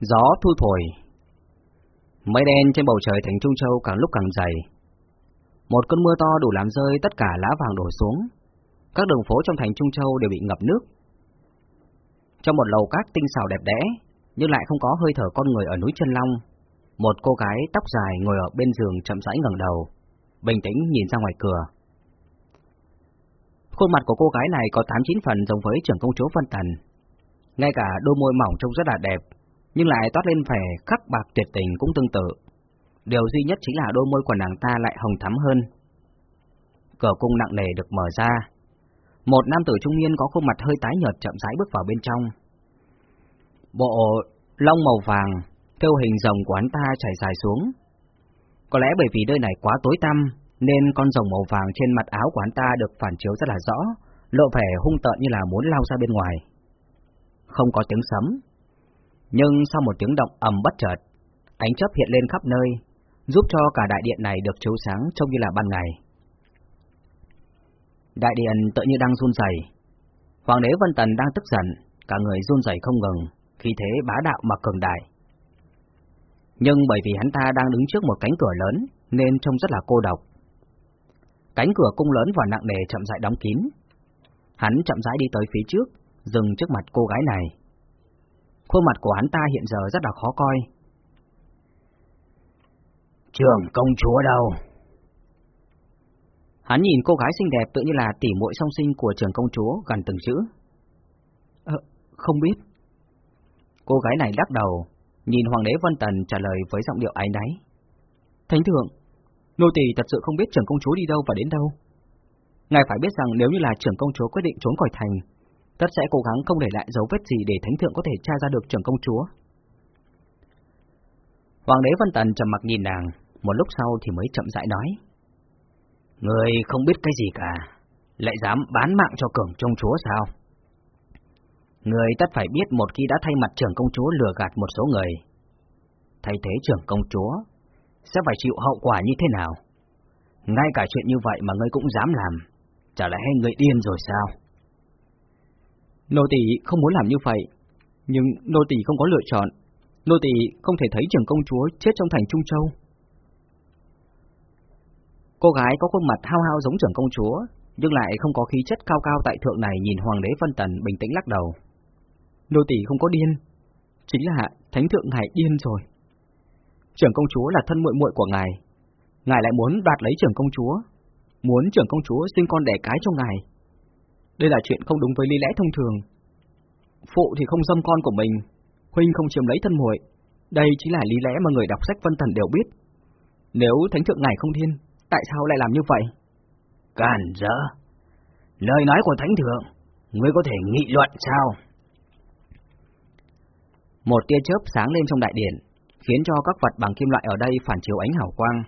Gió thu thổi. Mây đen trên bầu trời thành Trung Châu càng lúc càng dày. Một cơn mưa to đủ làm rơi tất cả lá vàng đổ xuống. Các đường phố trong thành Trung Châu đều bị ngập nước. Trong một lầu cát tinh xảo đẹp đẽ, nhưng lại không có hơi thở con người ở núi Trân Long, một cô gái tóc dài ngồi ở bên giường chậm rãi ngẩng đầu, bình tĩnh nhìn ra ngoài cửa. Khuôn mặt của cô gái này có tám chín phần giống với trưởng công chúa Vân Tần. Ngay cả đôi môi mỏng trông rất là đẹp, nhưng lại toát lên vẻ khắc bạc tuyệt tình cũng tương tự. Điều duy nhất chính là đôi môi của nàng ta lại hồng thắm hơn. Cửa cung nặng nề được mở ra. Một nam tử trung niên có khuôn mặt hơi tái nhợt chậm rãi bước vào bên trong. Bộ lông màu vàng, theo hình rồng của hắn ta chảy dài xuống. Có lẽ bởi vì nơi này quá tối tăm, nên con rồng màu vàng trên mặt áo của hắn ta được phản chiếu rất là rõ, lộ vẻ hung tợn như là muốn lao ra bên ngoài. Không có tiếng sấm, nhưng sau một tiếng động ầm bất chợt, ánh chớp hiện lên khắp nơi, giúp cho cả đại điện này được chiếu sáng trông như là ban ngày. Đại điện tự như đang run rẩy. Hoàng đế Vân Tần đang tức giận, cả người run rẩy không ngừng, khi thế bá đạo mà cường đại. Nhưng bởi vì hắn ta đang đứng trước một cánh cửa lớn, nên trông rất là cô độc. Cánh cửa cung lớn và nặng nề chậm rãi đóng kín. Hắn chậm rãi đi tới phía trước, dừng trước mặt cô gái này. Khuôn mặt của hắn ta hiện giờ rất là khó coi. Trường công chúa đâu? Hắn nhìn cô gái xinh đẹp tự như là tỉ muội song sinh của trường công chúa gần từng chữ. Ờ, không biết. Cô gái này lắc đầu, nhìn Hoàng đế Vân Tần trả lời với giọng điệu ái náy. Thánh thượng, nô tỳ thật sự không biết trưởng công chúa đi đâu và đến đâu. Ngài phải biết rằng nếu như là trưởng công chúa quyết định trốn khỏi thành, tất sẽ cố gắng không để lại dấu vết gì để thánh thượng có thể tra ra được trưởng công chúa. Hoàng đế Vân Tần trầm mặc nhìn nàng, một lúc sau thì mới chậm rãi nói. Người không biết cái gì cả, lại dám bán mạng cho cường công chúa sao? Người tất phải biết một khi đã thay mặt trưởng công chúa lừa gạt một số người. Thay thế trưởng công chúa, sẽ phải chịu hậu quả như thế nào? Ngay cả chuyện như vậy mà ngươi cũng dám làm, chả lẽ người điên rồi sao? Nô tỳ không muốn làm như vậy, nhưng nô tỳ không có lựa chọn. Nô tỳ không thể thấy trưởng công chúa chết trong thành Trung Châu. Cô gái có khuôn mặt hao hao giống trưởng công chúa, nhưng lại không có khí chất cao cao tại thượng này nhìn hoàng đế phân tần bình tĩnh lắc đầu. Nô tỳ không có điên, chính là thánh thượng ngài điên rồi. Trưởng công chúa là thân muội muội của ngài, ngài lại muốn đoạt lấy trưởng công chúa, muốn trưởng công chúa sinh con đẻ cái cho ngài. Đây là chuyện không đúng với lý lẽ thông thường. Phụ thì không dâm con của mình, huynh không chiếm lấy thân muội. Đây chính là lý lẽ mà người đọc sách Vân Thần đều biết. Nếu thánh thượng ngài không điên, tại sao lại làm như vậy? Càn dỡ! Lời nói của thánh thượng, ngươi có thể nghị luận sao? Một tia chớp sáng lên trong đại điện, khiến cho các vật bằng kim loại ở đây phản chiếu ánh hào quang.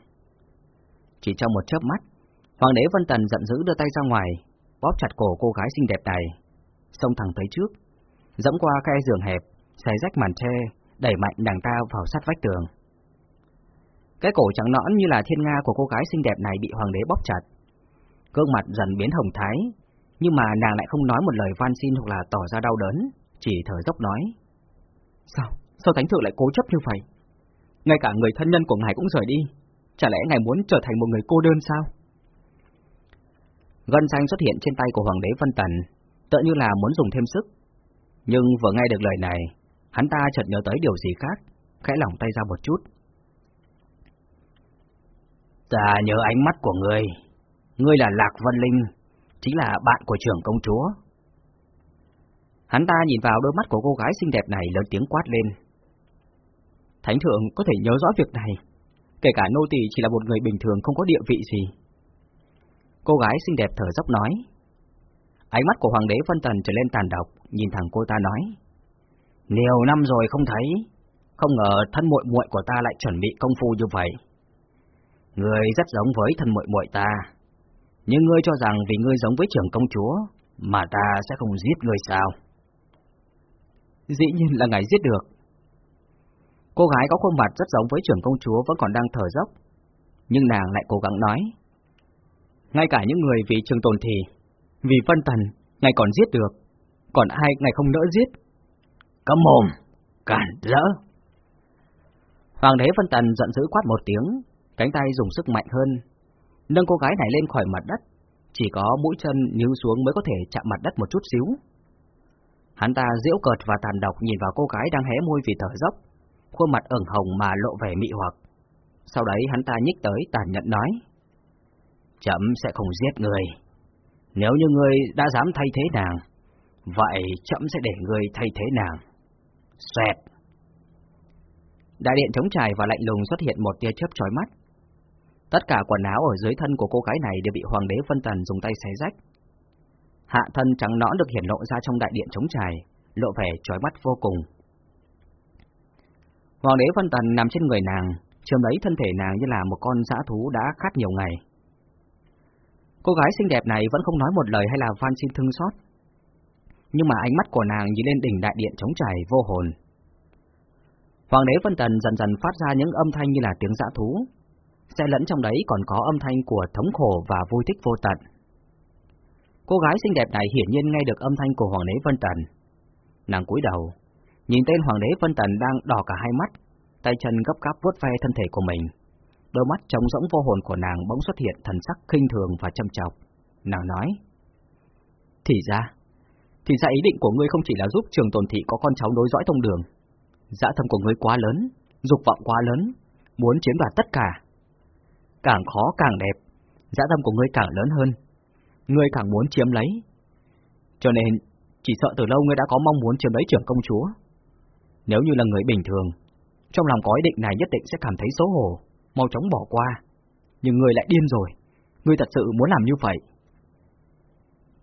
Chỉ trong một chớp mắt, Hoàng đế Vân Tần giận dữ đưa tay ra ngoài, bóp chặt cổ cô gái xinh đẹp này, xông thẳng tới trước, dẫm qua khe giường hẹp, xé rách màn tre, đẩy mạnh nàng ta vào sát vách tường. Cái cổ trắng nõn như là thiên nga của cô gái xinh đẹp này bị hoàng đế bóp chặt. Gương mặt dần biến hồng thái, nhưng mà nàng lại không nói một lời van xin hoặc là tỏ ra đau đớn, chỉ thở dốc nói. Sao? Sao thánh thượng lại cố chấp như vậy? Ngay cả người thân nhân của ngài cũng rời đi, chả lẽ ngài muốn trở thành một người cô đơn sao? Gân xanh xuất hiện trên tay của Hoàng đế Vân Tần, tựa như là muốn dùng thêm sức. Nhưng vừa nghe được lời này, hắn ta chợt nhớ tới điều gì khác, khẽ lỏng tay ra một chút. Ta nhớ ánh mắt của ngươi, ngươi là Lạc Vân Linh, chính là bạn của trưởng công chúa. Hắn ta nhìn vào đôi mắt của cô gái xinh đẹp này lớn tiếng quát lên. Thánh thượng có thể nhớ rõ việc này, kể cả nô tỳ chỉ là một người bình thường không có địa vị gì. Cô gái xinh đẹp thở dốc nói. Ánh mắt của Hoàng đế phân Tần trở lên tàn độc, nhìn thẳng cô ta nói. Nhiều năm rồi không thấy, không ngờ thân muội muội của ta lại chuẩn bị công phu như vậy. Ngươi rất giống với thân muội muội ta, nhưng ngươi cho rằng vì ngươi giống với trưởng công chúa, mà ta sẽ không giết ngươi sao? Dĩ nhiên là ngài giết được. Cô gái có khuôn mặt rất giống với trưởng công chúa vẫn còn đang thở dốc, nhưng nàng lại cố gắng nói. Ngay cả những người vì trường tồn thì, vì phân tần, ngài còn giết được, còn ai ngài không nỡ giết? Cấm mồm, cản rỡ, Hoàng đế phân Tần giận dữ quát một tiếng, cánh tay dùng sức mạnh hơn, nâng cô gái này lên khỏi mặt đất, chỉ có mũi chân níu xuống mới có thể chạm mặt đất một chút xíu. Hắn ta giễu cợt và tàn độc nhìn vào cô gái đang hé môi vì thở dốc, khuôn mặt ửng hồng mà lộ vẻ mị hoặc. Sau đấy hắn ta nhích tới tàn nhẫn nói, Chậm sẽ không giết người. Nếu như người đã dám thay thế nàng, vậy chậm sẽ để người thay thế nàng. Xoẹt! Đại điện chống trải và lạnh lùng xuất hiện một tia chớp chói mắt. Tất cả quần áo ở dưới thân của cô gái này đều bị Hoàng đế Vân Tần dùng tay xé rách. Hạ thân trắng nõn được hiển lộ ra trong đại điện chống trải, lộ vẻ chói mắt vô cùng. Hoàng đế Vân Tần nằm trên người nàng, chiếm lấy thân thể nàng như là một con dã thú đã khát nhiều ngày. Cô gái xinh đẹp này vẫn không nói một lời hay là van xin thương xót. Nhưng mà ánh mắt của nàng nhìn lên đỉnh đại điện chống trải vô hồn. Hoàng đế Vân Tần dần dần phát ra những âm thanh như là tiếng dã thú, sẽ lẫn trong đấy còn có âm thanh của thống khổ và vui thích vô tận. Cô gái xinh đẹp này hiển nhiên nghe được âm thanh của Hoàng đế Vân Tần. Nàng cúi đầu, nhìn tên Hoàng đế Vân Tần đang đỏ cả hai mắt, tay chân gấp gáp vuốt ve thân thể của mình. Đôi mắt trống rỗng vô hồn của nàng bỗng xuất hiện thần sắc khinh thường và châm chọc. Nàng nói, Thì ra, thì ra ý định của ngươi không chỉ là giúp trường tồn thị có con cháu nối dõi thông đường. Dã thâm của ngươi quá lớn, dục vọng quá lớn, muốn chiếm đoạt tất cả. Càng khó càng đẹp, dạ dã tâm của ngươi càng lớn hơn, ngươi càng muốn chiếm lấy. Cho nên, chỉ sợ từ lâu ngươi đã có mong muốn chiếm lấy trưởng công chúa. Nếu như là người bình thường, trong lòng có ý định này nhất định sẽ cảm thấy xấu hổ, mau chóng bỏ qua. Nhưng ngươi lại điên rồi, ngươi thật sự muốn làm như vậy.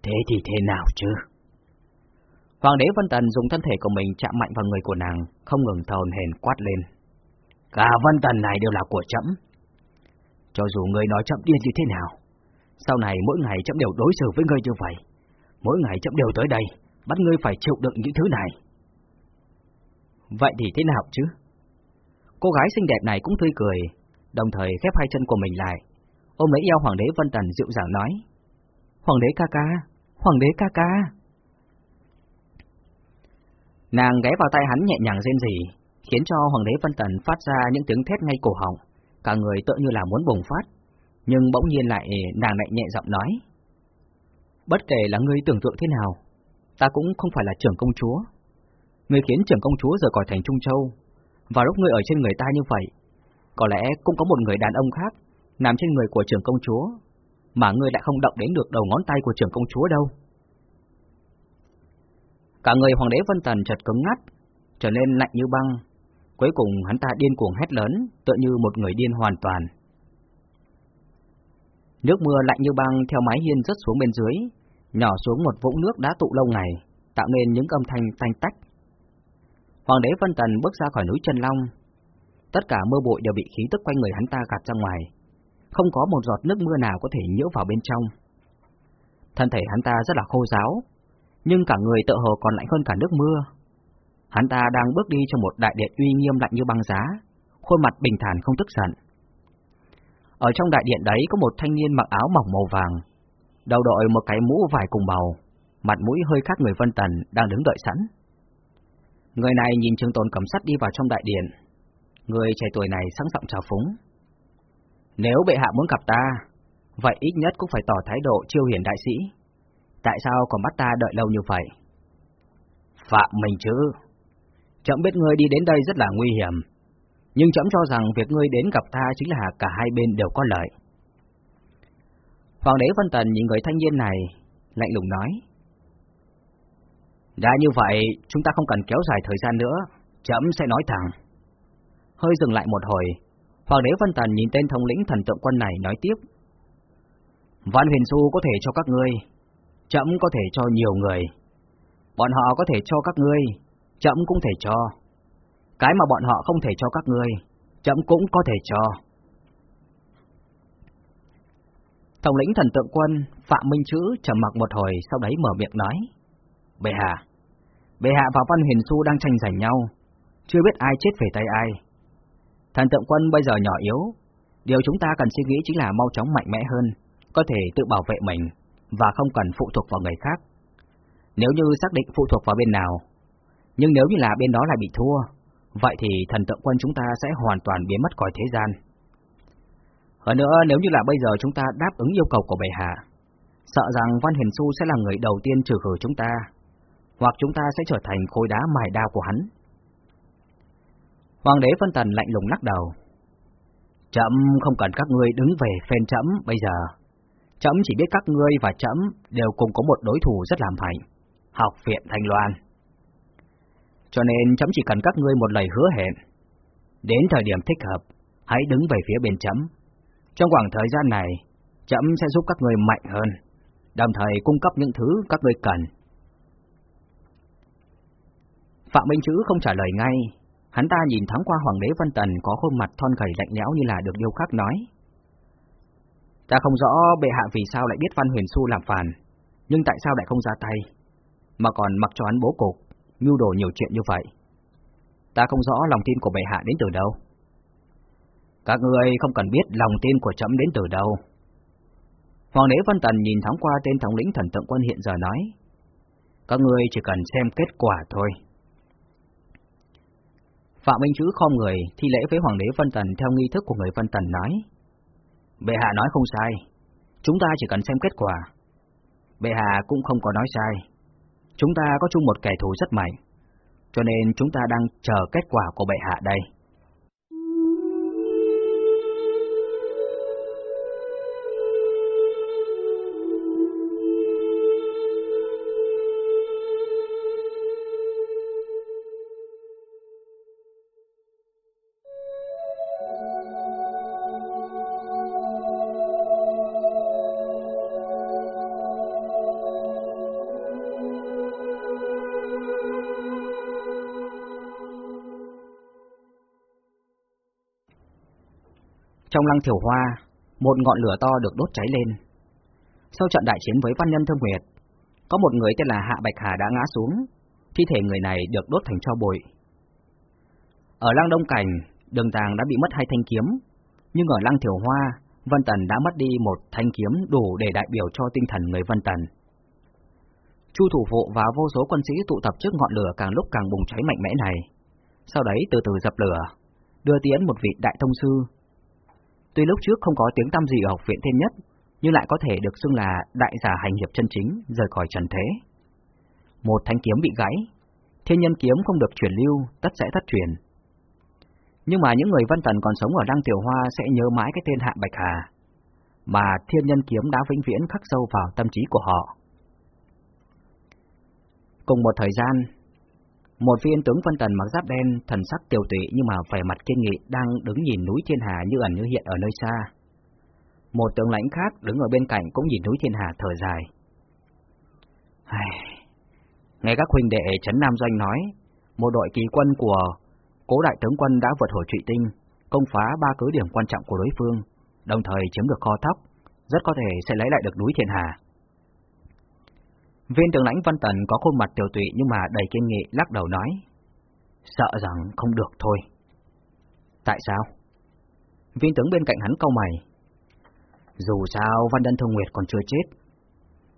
Thế thì thế nào chứ? Hoàng đế Vân Tần dùng thân thể của mình chạm mạnh vào người của nàng, không ngừng thồn hền quát lên. Cả Vân Tần này đều là của chậm. Cho dù ngươi nói chậm điên như thế nào, sau này mỗi ngày chậm đều đối xử với ngươi như vậy. Mỗi ngày chậm đều tới đây, bắt ngươi phải chịu đựng những thứ này. Vậy thì thế nào chứ? Cô gái xinh đẹp này cũng tươi cười, đồng thời khép hai chân của mình lại, ôm lấy eo Hoàng đế Vân Tần dịu dàng nói. Hoàng đế ca ca, Hoàng đế ca ca. Nàng ghé vào tay hắn nhẹ nhàng rên rỉ, khiến cho Hoàng đế Vân Tần phát ra những tiếng thét ngay cổ họng, cả người tựa như là muốn bùng phát, nhưng bỗng nhiên lại nàng lại nhẹ giọng nói. Bất kể là ngươi tưởng tượng thế nào, ta cũng không phải là trưởng công chúa. Ngươi khiến trưởng công chúa rời khỏi thành Trung Châu, và lúc ngươi ở trên người ta như vậy, có lẽ cũng có một người đàn ông khác nằm trên người của trưởng công chúa, mà ngươi lại không động đến được đầu ngón tay của trưởng công chúa đâu. Cả người hoàng đế Vân Tần chợt cứng ngắt, trở nên lạnh như băng. Cuối cùng hắn ta điên cuồng hét lớn, tựa như một người điên hoàn toàn. Nước mưa lạnh như băng theo mái hiên rớt xuống bên dưới, nhỏ xuống một vũng nước đã tụ lâu ngày, tạo nên những âm thanh tanh tách. Hoàng đế Vân Tần bước ra khỏi núi Chân Long. Tất cả mưa bụi đều bị khí tức quanh người hắn ta gạt ra ngoài, không có một giọt nước mưa nào có thể nhiễu vào bên trong. Thân thể hắn ta rất là khô ráo, nhưng cả người tựa hồ còn lạnh hơn cả nước mưa. Hắn ta đang bước đi trong một đại điện uy nghiêm lạnh như băng giá, khuôn mặt bình thản không tức giận. Ở trong đại điện đấy có một thanh niên mặc áo mỏng màu vàng, đầu đội một cái mũ vải cùng màu, mặt mũi hơi khác người Vân Tần đang đứng đợi sẵn. Người này nhìn Trương Tôn cầm sắt đi vào trong đại điện. Người trẻ tuổi này sẵn giọng chào phúng. Nếu bệ hạ muốn gặp ta, vậy ít nhất cũng phải tỏ thái độ chiêu hiển đại sĩ. Tại sao còn bắt ta đợi lâu như vậy? Phạm mình chứ. Chậm biết ngươi đi đến đây rất là nguy hiểm, nhưng chậm cho rằng việc ngươi đến gặp ta chính là cả hai bên đều có lợi. Hoàng đế Vân Tần nhìn người thanh niên này, lạnh lùng nói. Đã như vậy, chúng ta không cần kéo dài thời gian nữa, chậm sẽ nói thẳng. Hơi dừng lại một hồi, Hoàng đế Vân Tần nhìn tên thống lĩnh thần tượng quân này nói tiếp. Văn huyền su có thể cho các ngươi, chậm có thể cho nhiều người. Bọn họ có thể cho các ngươi, chậm cũng thể cho. Cái mà bọn họ không thể cho các ngươi, chậm cũng có thể cho. Thống lĩnh thần tượng quân Phạm Minh Chữ trầm mặc một hồi sau đấy mở miệng nói. Bệ hạ, Bệ hạ và Văn Huyền Xu đang tranh giành nhau, chưa biết ai chết về tay ai. Thần tượng quân bây giờ nhỏ yếu, điều chúng ta cần suy nghĩ chính là mau chóng mạnh mẽ hơn, có thể tự bảo vệ mình và không cần phụ thuộc vào người khác. Nếu như xác định phụ thuộc vào bên nào, nhưng nếu như là bên đó lại bị thua, vậy thì thần tượng quân chúng ta sẽ hoàn toàn biến mất khỏi thế gian. Hơn nữa, nếu như là bây giờ chúng ta đáp ứng yêu cầu của bệ hạ, sợ rằng Văn Hiền Xu sẽ là người đầu tiên trừ khử chúng ta, hoặc chúng ta sẽ trở thành khối đá mài đao của hắn. Hoàng đế phân tần lạnh lùng lắc đầu. Chậm không cần các ngươi đứng về phen chậm bây giờ. Chậm chỉ biết các ngươi và chậm đều cùng có một đối thủ rất làm hại. học viện Thanh Loan. Cho nên chậm chỉ cần các ngươi một lời hứa hẹn. Đến thời điểm thích hợp, hãy đứng về phía bên chậm. Trong khoảng thời gian này, chậm sẽ giúp các ngươi mạnh hơn, đồng thời cung cấp những thứ các ngươi cần. Phạm Minh Chữ không trả lời ngay, hắn ta nhìn thoáng qua Hoàng đế Vân Tần có khuôn mặt thon gầy lạnh lẽo như là được điêu khắc nói. Ta không rõ bệ hạ vì sao lại biết Văn Huyền Xu làm phản, nhưng tại sao lại không ra tay, mà còn mặc cho hắn bố cục, mưu đồ nhiều chuyện như vậy. Ta không rõ lòng tin của bệ hạ đến từ đâu. Các ngươi không cần biết lòng tin của chấm đến từ đâu. Hoàng đế Văn Tần nhìn thoáng qua tên thống lĩnh thần tượng quân hiện giờ nói. Các ngươi chỉ cần xem kết quả thôi. Phạm Minh Chữ khom người, thi lễ với Hoàng đế Vân Tần theo nghi thức của người Vân Tần nói. Bệ hạ nói không sai, chúng ta chỉ cần xem kết quả. Bệ hạ cũng không có nói sai. Chúng ta có chung một kẻ thù rất mạnh, cho nên chúng ta đang chờ kết quả của bệ hạ đây. Trong lăng thiểu hoa, một ngọn lửa to được đốt cháy lên. Sau trận đại chiến với văn nhân thương nguyệt, có một người tên là Hạ Bạch Hà đã ngã xuống, thi thể người này được đốt thành cho bụi. Ở lăng Đông Cảnh, đường tàng đã bị mất hai thanh kiếm, nhưng ở lăng thiểu hoa, Vân Tần đã mất đi một thanh kiếm đủ để đại biểu cho tinh thần người Vân Tần. Chu thủ phụ và vô số quân sĩ tụ tập trước ngọn lửa càng lúc càng bùng cháy mạnh mẽ này. Sau đấy từ từ dập lửa, đưa tiến một vị đại thông sư Tuy lúc trước không có tiếng tăm gì ở học viện thiên nhất, nhưng lại có thể được xưng là đại giả hành hiệp chân chính, rời khỏi trần thế. Một thanh kiếm bị gãy, thiên nhân kiếm không được truyền lưu, tất sẽ thất truyền. Nhưng mà những người văn tần còn sống ở Đăng Tiểu Hoa sẽ nhớ mãi cái tên Hạ Bạch Hà, mà thiên nhân kiếm đã vĩnh viễn khắc sâu vào tâm trí của họ. Cùng một thời gian, một viên tướng phân Tần mặc giáp đen, thần sắc tiêu tụy nhưng mà vẻ mặt kiên nghị đang đứng nhìn núi Thiên Hà như ẩn như hiện ở nơi xa. Một tướng lãnh khác đứng ở bên cạnh cũng nhìn núi Thiên Hà thở dài. Nghe các huynh đệ Trấn Nam Doanh nói, một đội kỳ quân của cố đại tướng quân đã vượt hồi trụy tinh, công phá ba cứ điểm quan trọng của đối phương, đồng thời chiếm được kho thóc, rất có thể sẽ lấy lại được núi Thiên Hà. Viên trưởng lãnh Văn Tần có khuôn mặt tiểu tụy nhưng mà đầy kiên nghị lắc đầu nói. Sợ rằng không được thôi. Tại sao? Viên tướng bên cạnh hắn câu mày. Dù sao Văn Đân Thông Nguyệt còn chưa chết.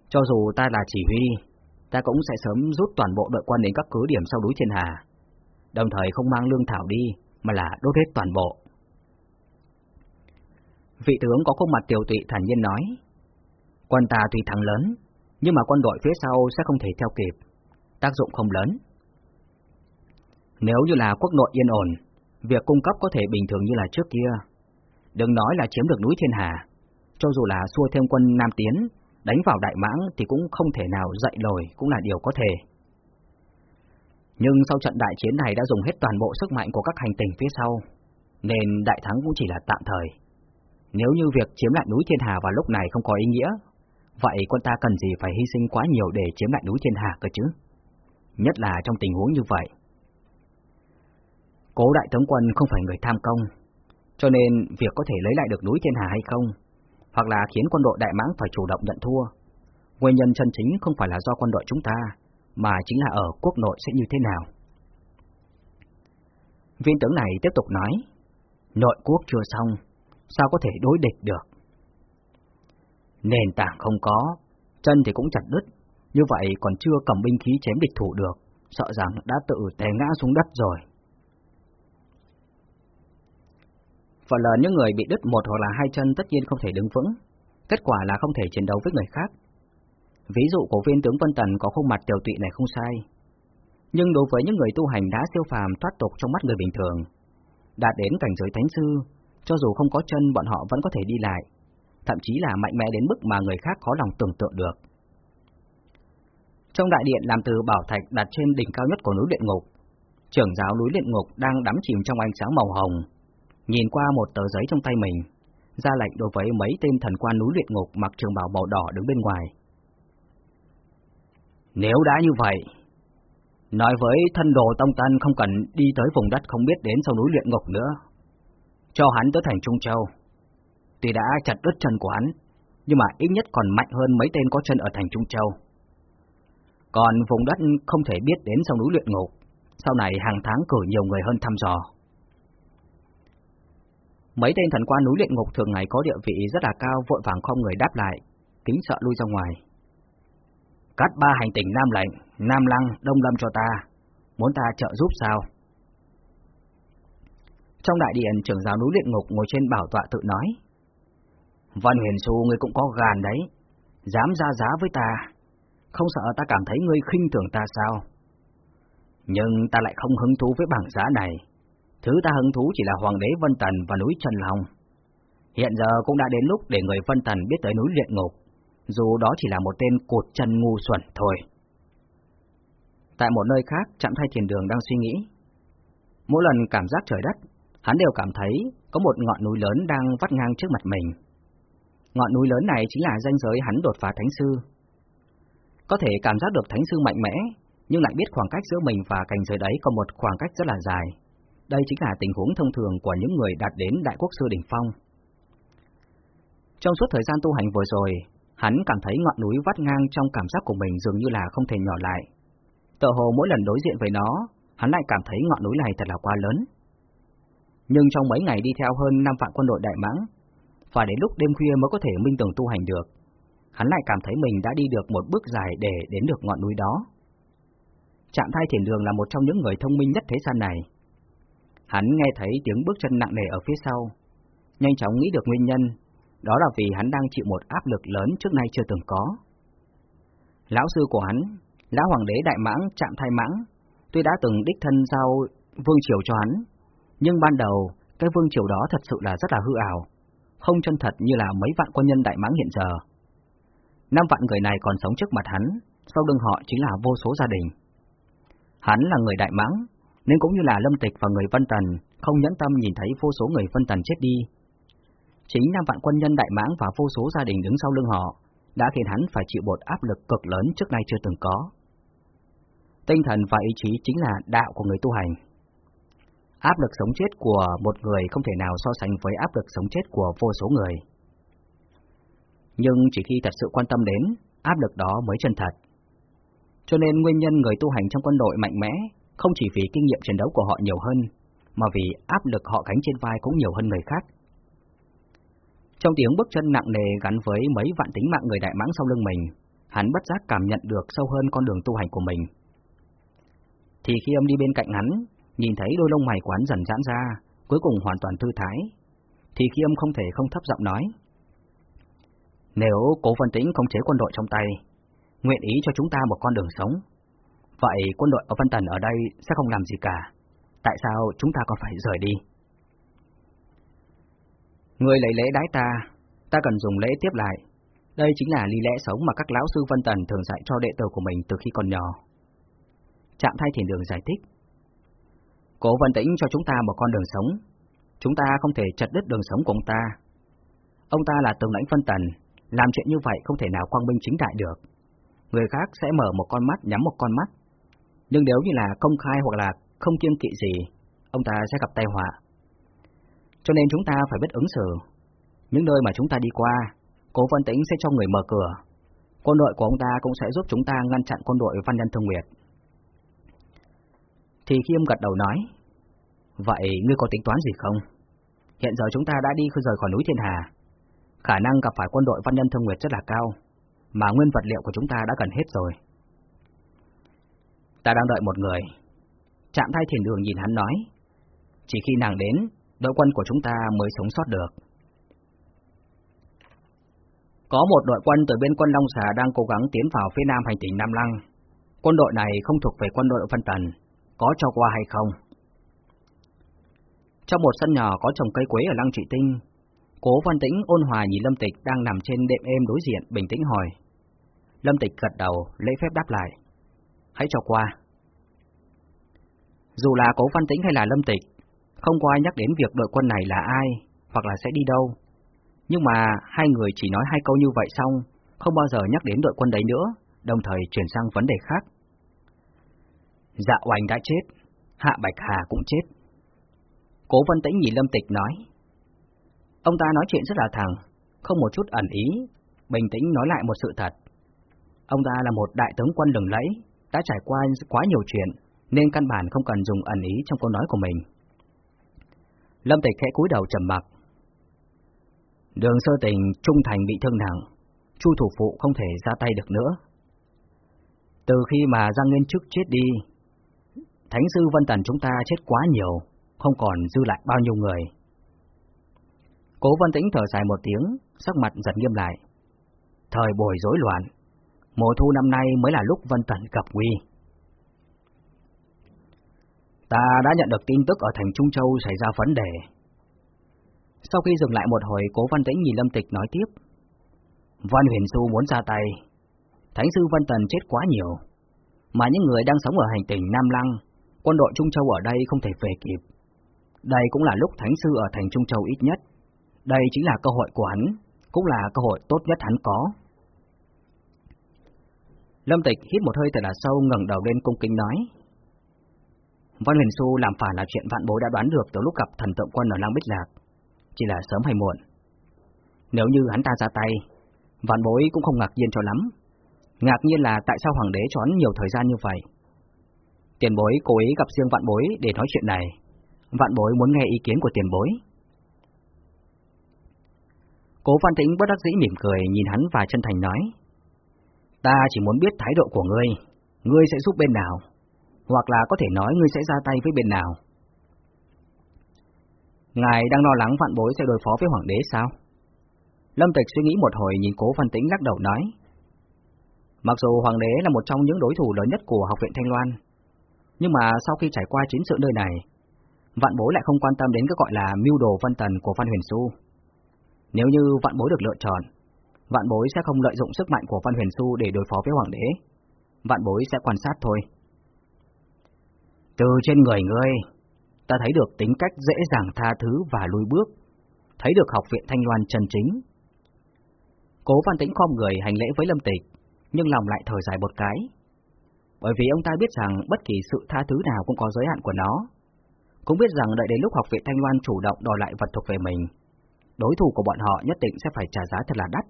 Cho dù ta là chỉ huy, ta cũng sẽ sớm rút toàn bộ đội quân đến các cứ điểm sau núi Thiên Hà. Đồng thời không mang lương thảo đi, mà là đốt hết toàn bộ. Vị tướng có khuôn mặt tiểu tụy thản nhiên nói. Quân ta tuy thắng lớn, nhưng mà quân đội phía sau sẽ không thể theo kịp, tác dụng không lớn. Nếu như là quốc nội yên ổn, việc cung cấp có thể bình thường như là trước kia. Đừng nói là chiếm được núi Thiên Hà, cho dù là xua thêm quân Nam Tiến, đánh vào Đại Mãng thì cũng không thể nào dậy nổi, cũng là điều có thể. Nhưng sau trận đại chiến này đã dùng hết toàn bộ sức mạnh của các hành tinh phía sau, nên đại thắng cũng chỉ là tạm thời. Nếu như việc chiếm lại núi Thiên Hà vào lúc này không có ý nghĩa, Vậy quân ta cần gì phải hy sinh quá nhiều để chiếm lại núi thiên hà cơ chứ? Nhất là trong tình huống như vậy. Cố đại tướng quân không phải người tham công, cho nên việc có thể lấy lại được núi thiên hà hay không, hoặc là khiến quân đội Đại Mãng phải chủ động nhận thua, nguyên nhân chân chính không phải là do quân đội chúng ta, mà chính là ở quốc nội sẽ như thế nào. Viên tướng này tiếp tục nói, nội quốc chưa xong, sao có thể đối địch được? Nền tảng không có, chân thì cũng chặt đứt, như vậy còn chưa cầm binh khí chém địch thủ được, sợ rằng đã tự té ngã xuống đất rồi. Phần lớn những người bị đứt một hoặc là hai chân tất nhiên không thể đứng vững, kết quả là không thể chiến đấu với người khác. Ví dụ của viên tướng Vân Tần có khuôn mặt tiểu tụy này không sai. Nhưng đối với những người tu hành đã siêu phàm thoát tục trong mắt người bình thường, đạt đến cảnh giới thánh sư, cho dù không có chân bọn họ vẫn có thể đi lại, thậm chí là mạnh mẽ đến mức mà người khác khó lòng tưởng tượng được. Trong đại điện làm từ bảo thạch đặt trên đỉnh cao nhất của núi luyện ngục, trưởng giáo núi luyện ngục đang đắm chìm trong ánh sáng màu hồng, nhìn qua một tờ giấy trong tay mình, ra lệnh đối với mấy tên thần quan núi luyện ngục mặc trường bào màu đỏ đứng bên ngoài. Nếu đã như vậy, nói với thân đồ Tông Tân không cần đi tới vùng đất không biết đến sau núi luyện ngục nữa, cho hắn tới thành Trung Châu. Tuy đã chặt đứt chân của hắn, nhưng mà ít nhất còn mạnh hơn mấy tên có chân ở thành Trung Châu. Còn vùng đất không thể biết đến sau núi luyện ngục, sau này hàng tháng cử nhiều người hơn thăm dò. Mấy tên thần quan núi luyện ngục thường ngày có địa vị rất là cao vội vàng không người đáp lại, kính sợ lui ra ngoài. Cắt ba hành tỉnh Nam lệnh, Nam Lăng, Đông Lâm cho ta, muốn ta trợ giúp sao? Trong đại điện trưởng giáo núi luyện ngục ngồi trên bảo tọa tự nói. Văn Huyền Xu ngươi cũng có gan đấy, dám ra giá với ta, không sợ ta cảm thấy ngươi khinh thường ta sao? Nhưng ta lại không hứng thú với bảng giá này, thứ ta hứng thú chỉ là Hoàng đế Vân Tần và núi Trần Long. Hiện giờ cũng đã đến lúc để người Vân Tần biết tới núi luyện ngục, dù đó chỉ là một tên cột chân ngu xuẩn thôi. Tại một nơi khác, chạm thay thiền đường đang suy nghĩ. Mỗi lần cảm giác trời đất, hắn đều cảm thấy có một ngọn núi lớn đang vắt ngang trước mặt mình. Ngọn núi lớn này chính là danh giới hắn đột phá thánh sư. Có thể cảm giác được thánh sư mạnh mẽ, nhưng lại biết khoảng cách giữa mình và cảnh giới đấy có một khoảng cách rất là dài. Đây chính là tình huống thông thường của những người đạt đến đại quốc sư đỉnh phong. Trong suốt thời gian tu hành vừa rồi, hắn cảm thấy ngọn núi vắt ngang trong cảm giác của mình dường như là không thể nhỏ lại. Tự hồ mỗi lần đối diện với nó, hắn lại cảm thấy ngọn núi này thật là quá lớn. Nhưng trong mấy ngày đi theo hơn 5 vạn quân đội đại mãng, phải đến lúc đêm khuya mới có thể minh tưởng tu hành được, hắn lại cảm thấy mình đã đi được một bước dài để đến được ngọn núi đó. Trạm thai thiền đường là một trong những người thông minh nhất thế gian này. Hắn nghe thấy tiếng bước chân nặng nề ở phía sau, nhanh chóng nghĩ được nguyên nhân, đó là vì hắn đang chịu một áp lực lớn trước nay chưa từng có. Lão sư của hắn, Lão Hoàng đế Đại Mãng Trạm Thai Mãng, tuy đã từng đích thân giao vương triều cho hắn, nhưng ban đầu cái vương triều đó thật sự là rất là hư ảo, không chân thật như là mấy vạn quân nhân Đại Mãng hiện giờ. Năm vạn người này còn sống trước mặt hắn, sau lưng họ chính là vô số gia đình. Hắn là người Đại Mãng, nên cũng như là Lâm Tịch và người Vân Tần, không nhẫn tâm nhìn thấy vô số người Vân Tần chết đi. Chính năm vạn quân nhân Đại Mãng và vô số gia đình đứng sau lưng họ đã khiến hắn phải chịu một áp lực cực lớn trước nay chưa từng có. Tinh thần và ý chí chính là đạo của người tu hành. Áp lực sống chết của một người không thể nào so sánh với áp lực sống chết của vô số người. Nhưng chỉ khi thật sự quan tâm đến, áp lực đó mới chân thật. Cho nên nguyên nhân người tu hành trong quân đội mạnh mẽ không chỉ vì kinh nghiệm chiến đấu của họ nhiều hơn, mà vì áp lực họ gánh trên vai cũng nhiều hơn người khác. Trong tiếng bước chân nặng nề gắn với mấy vạn tính mạng người đại mãng sau lưng mình, hắn bất giác cảm nhận được sâu hơn con đường tu hành của mình. Thì khi âm đi bên cạnh hắn, nhìn thấy đôi lông mày quán dần giãn ra, cuối cùng hoàn toàn thư thái, thì khi âm không thể không thấp giọng nói. Nếu cố phân tĩnh không chế quân đội trong tay, nguyện ý cho chúng ta một con đường sống, vậy quân đội ở Vân Tần ở đây sẽ không làm gì cả. Tại sao chúng ta còn phải rời đi? Người lấy lễ đái ta, ta cần dùng lễ tiếp lại. Đây chính là lý lẽ sống mà các lão sư Vân Tần thường dạy cho đệ tử của mình từ khi còn nhỏ. Trạm thay thiền đường giải thích. Cố Văn Tĩnh cho chúng ta một con đường sống. Chúng ta không thể chặt đứt đường sống của ông ta. Ông ta là tướng lãnh phân Tần, làm chuyện như vậy không thể nào quang minh chính đại được. Người khác sẽ mở một con mắt nhắm một con mắt. Nhưng nếu như là công khai hoặc là không kiêng kỵ gì, ông ta sẽ gặp tai họa. Cho nên chúng ta phải biết ứng xử. Những nơi mà chúng ta đi qua, Cố Văn Tĩnh sẽ cho người mở cửa. Quân đội của ông ta cũng sẽ giúp chúng ta ngăn chặn quân đội Văn Nhân Thương Nguyệt. Thì Khiêm gật đầu nói, Vậy ngươi có tính toán gì không? Hiện giờ chúng ta đã đi rời khỏi núi Thiên Hà. Khả năng gặp phải quân đội Văn Nhân Thương Nguyệt rất là cao, mà nguyên vật liệu của chúng ta đã gần hết rồi. Ta đang đợi một người. Trạm thay thiền đường nhìn hắn nói, chỉ khi nàng đến, đội quân của chúng ta mới sống sót được. Có một đội quân từ bên quân Long Xà đang cố gắng tiến vào phía nam hành tỉnh Nam Lăng. Quân đội này không thuộc về quân đội Vân Tần, có cho qua hay không? Trong một sân nhỏ có trồng cây quế ở Lăng Trị Tinh, Cố Văn Tĩnh ôn hòa nhìn Lâm Tịch đang nằm trên đệm êm đối diện, bình tĩnh hỏi. Lâm Tịch gật đầu, lễ phép đáp lại. Hãy cho qua. Dù là Cố Văn Tĩnh hay là Lâm Tịch, không có ai nhắc đến việc đội quân này là ai, hoặc là sẽ đi đâu. Nhưng mà hai người chỉ nói hai câu như vậy xong, không bao giờ nhắc đến đội quân đấy nữa, đồng thời chuyển sang vấn đề khác. Dạ oanh đã chết, Hạ Bạch Hà cũng chết. Cố Văn Tĩnh nhìn Lâm Tịch nói. Ông ta nói chuyện rất là thẳng, không một chút ẩn ý, bình tĩnh nói lại một sự thật. Ông ta là một đại tướng quân lừng lẫy, đã trải qua quá nhiều chuyện, nên căn bản không cần dùng ẩn ý trong câu nói của mình. Lâm Tịch khẽ cúi đầu trầm mặc. Đường sơ tình trung thành bị thương nặng, Chu thủ phụ không thể ra tay được nữa. Từ khi mà Giang Nguyên Chức chết đi, Thánh sư Vân Tần chúng ta chết quá nhiều, không còn dư lại bao nhiêu người. Cố Vân Tĩnh thở dài một tiếng, sắc mặt giật nghiêm lại. Thời bồi rối loạn, mùa thu năm nay mới là lúc Vân Tần gặp nguy. Ta đã nhận được tin tức ở thành Trung Châu xảy ra vấn đề. Sau khi dừng lại một hồi, Cố Văn Tĩnh nhìn Lâm Tịch nói tiếp. Văn Huyền Xu muốn ra tay. Thánh sư Vân Tần chết quá nhiều. Mà những người đang sống ở hành tỉnh Nam Lăng, quân đội Trung Châu ở đây không thể về kịp. Đây cũng là lúc Thánh sư ở thành Trung Châu ít nhất. Đây chính là cơ hội của hắn, cũng là cơ hội tốt nhất hắn có. Lâm Tịch hít một hơi thật là sâu ngẩng đầu lên cung kính nói. Văn Huyền Xu làm phản là chuyện vạn bối đã đoán được từ lúc gặp thần tượng quân ở lang Bích Lạc, chỉ là sớm hay muộn. Nếu như hắn ta ra tay, vạn bối cũng không ngạc nhiên cho lắm. Ngạc nhiên là tại sao hoàng đế cho hắn nhiều thời gian như vậy. Tiền bối cố ý gặp riêng vạn bối để nói chuyện này. Vạn bối muốn nghe ý kiến của tiền bối. Cố Văn Tĩnh bất đắc dĩ mỉm cười nhìn hắn và chân thành nói. Ta chỉ muốn biết thái độ của ngươi, ngươi sẽ giúp bên nào, hoặc là có thể nói ngươi sẽ ra tay với bên nào. Ngài đang lo lắng vạn bối sẽ đối phó với hoàng đế sao? Lâm Tịch suy nghĩ một hồi nhìn cố Văn Tĩnh lắc đầu nói. Mặc dù hoàng đế là một trong những đối thủ lớn nhất của học viện Thanh Loan, nhưng mà sau khi trải qua chiến sự nơi này, vạn bối lại không quan tâm đến cái gọi là mưu đồ văn tần của Văn Huyền Xu. Nếu như vạn bối được lựa chọn, vạn bối sẽ không lợi dụng sức mạnh của Văn Huyền Xu để đối phó với hoàng đế. Vạn bối sẽ quan sát thôi. Từ trên người ngươi, ta thấy được tính cách dễ dàng tha thứ và lùi bước, thấy được học viện Thanh Loan chân chính. Cố Văn Tĩnh khom người hành lễ với Lâm Tịch, nhưng lòng lại thở dài một cái. Bởi vì ông ta biết rằng bất kỳ sự tha thứ nào cũng có giới hạn của nó. Cũng biết rằng đợi đến lúc học viện Thanh Loan chủ động đòi lại vật thuộc về mình, đối thủ của bọn họ nhất định sẽ phải trả giá thật là đắt.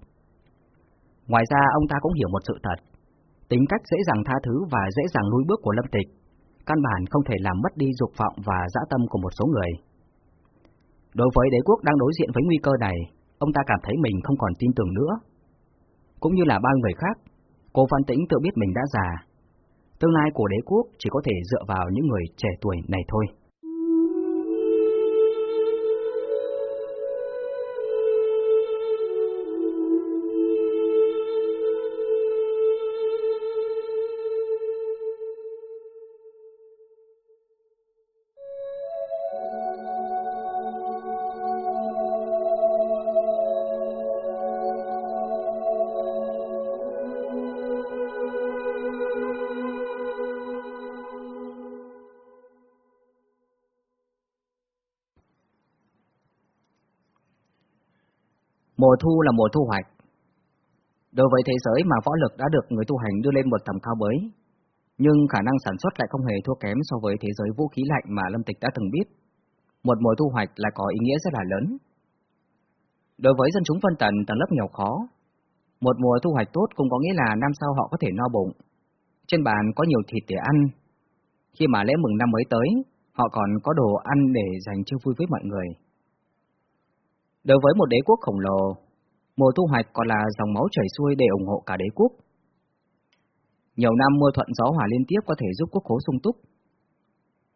Ngoài ra ông ta cũng hiểu một sự thật, tính cách dễ dàng tha thứ và dễ dàng nuôi bước của Lâm Tịch, căn bản không thể làm mất đi dục vọng và dã tâm của một số người. Đối với đế quốc đang đối diện với nguy cơ này, ông ta cảm thấy mình không còn tin tưởng nữa. Cũng như là ba người khác, cô Văn Tĩnh tự biết mình đã già. Tương lai của đế quốc chỉ có thể dựa vào những người trẻ tuổi này thôi. Thu là mùa thu hoạch. Đối với thế giới mà võ lực đã được người tu hành đưa lên một tầm cao mới, nhưng khả năng sản xuất lại không hề thua kém so với thế giới vũ khí lạnh mà Lâm Tịch đã từng biết. Một mùa thu hoạch lại có ý nghĩa rất là lớn. Đối với dân chúng phân tần tầng lớp nghèo khó, một mùa thu hoạch tốt cũng có nghĩa là năm sau họ có thể no bụng. Trên bàn có nhiều thịt để ăn. Khi mà lễ mừng năm mới tới, họ còn có đồ ăn để dành cho vui với mọi người. Đối với một đế quốc khổng lồ, mùa thu hoạch còn là dòng máu chảy xuôi để ủng hộ cả đế quốc. Nhiều năm mưa thuận gió hòa liên tiếp có thể giúp quốc khố sung túc.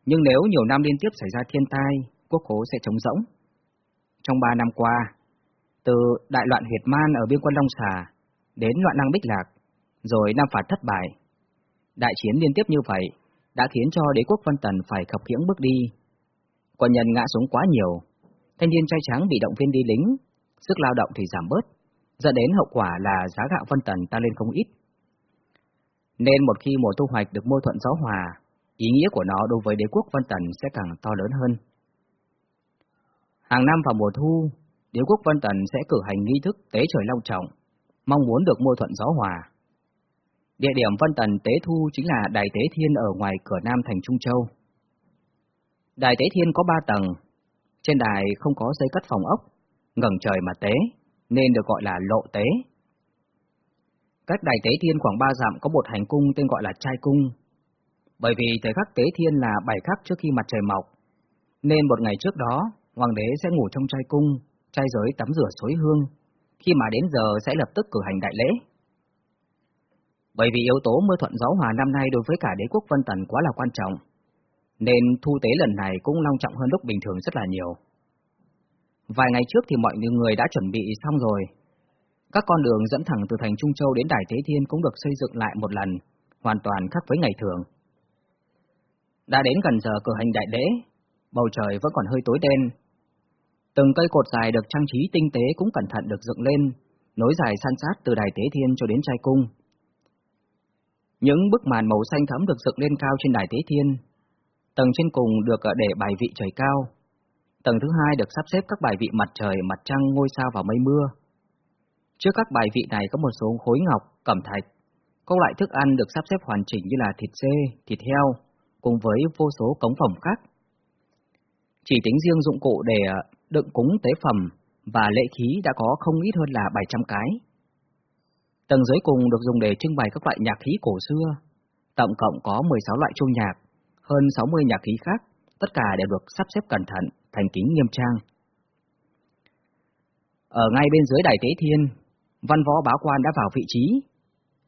Nhưng nếu nhiều năm liên tiếp xảy ra thiên tai, quốc khố sẽ trống rỗng. Trong ba năm qua, từ đại loạn huyệt man ở biên quân Long Xà đến loạn năng Bích Lạc, rồi Nam Phạt thất bại. Đại chiến liên tiếp như vậy đã khiến cho đế quốc Vân Tần phải khập khiễng bước đi. Quân nhân ngã xuống quá nhiều, thanh niên trai trắng bị động viên đi lính, sức lao động thì giảm bớt, dẫn đến hậu quả là giá gạo phân Tần tăng lên không ít. Nên một khi mùa thu hoạch được mâu thuận gió hòa, ý nghĩa của nó đối với đế quốc Vân Tần sẽ càng to lớn hơn. Hàng năm vào mùa thu, đế quốc Vân Tần sẽ cử hành nghi thức tế trời long trọng, mong muốn được mâu thuận gió hòa. Địa điểm Vân Tần tế thu chính là Đài Tế Thiên ở ngoài cửa Nam thành Trung Châu. Đài Tế Thiên có ba tầng, trên đài không có dây cắt phòng ốc, ngẩng trời mà tế, nên được gọi là lộ tế. Cách Đài Tế Thiên khoảng ba dặm có một hành cung tên gọi là Trai Cung. Bởi vì thời khắc Tế Thiên là bảy khắc trước khi mặt trời mọc, nên một ngày trước đó, Hoàng đế sẽ ngủ trong trai cung, trai giới tắm rửa xối hương, khi mà đến giờ sẽ lập tức cử hành đại lễ. Bởi vì yếu tố mưa thuận gió hòa năm nay đối với cả đế quốc Vân Tần quá là quan trọng, nên thu tế lần này cũng long trọng hơn lúc bình thường rất là nhiều. Vài ngày trước thì mọi người đã chuẩn bị xong rồi. Các con đường dẫn thẳng từ thành Trung Châu đến Đài Thế Thiên cũng được xây dựng lại một lần, hoàn toàn khác với ngày thường. Đã đến gần giờ cử hành đại lễ, bầu trời vẫn còn hơi tối đen. Từng cây cột dài được trang trí tinh tế cũng cẩn thận được dựng lên, nối dài san sát từ Đài Tế Thiên cho đến trai cung. Những bức màn màu xanh thẫm được dựng lên cao trên Đài Tế Thiên, Tầng trên cùng được ờ, để bài vị trời cao. Tầng thứ hai được sắp xếp các bài vị mặt trời, mặt trăng, ngôi sao và mây mưa. Trước các bài vị này có một số khối ngọc, cẩm thạch. Các loại thức ăn được sắp xếp hoàn chỉnh như là thịt dê, thịt heo, cùng với vô số cống phẩm khác. Chỉ tính riêng dụng cụ để ờ, đựng cúng tế phẩm và lễ khí đã có không ít hơn là 700 cái. Tầng dưới cùng được dùng để trưng bày các loại nhạc khí cổ xưa, tổng cộng có 16 loại chuông nhạc, hơn 60 nhạc khí khác, tất cả đều được sắp xếp cẩn thận, thành kính nghiêm trang. Ở ngay bên dưới đài tế thiên, văn võ báo quan đã vào vị trí.